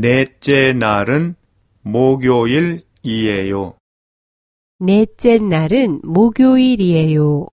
넷째 날은 목요일이에요. 넷째 날은 목요일이에요.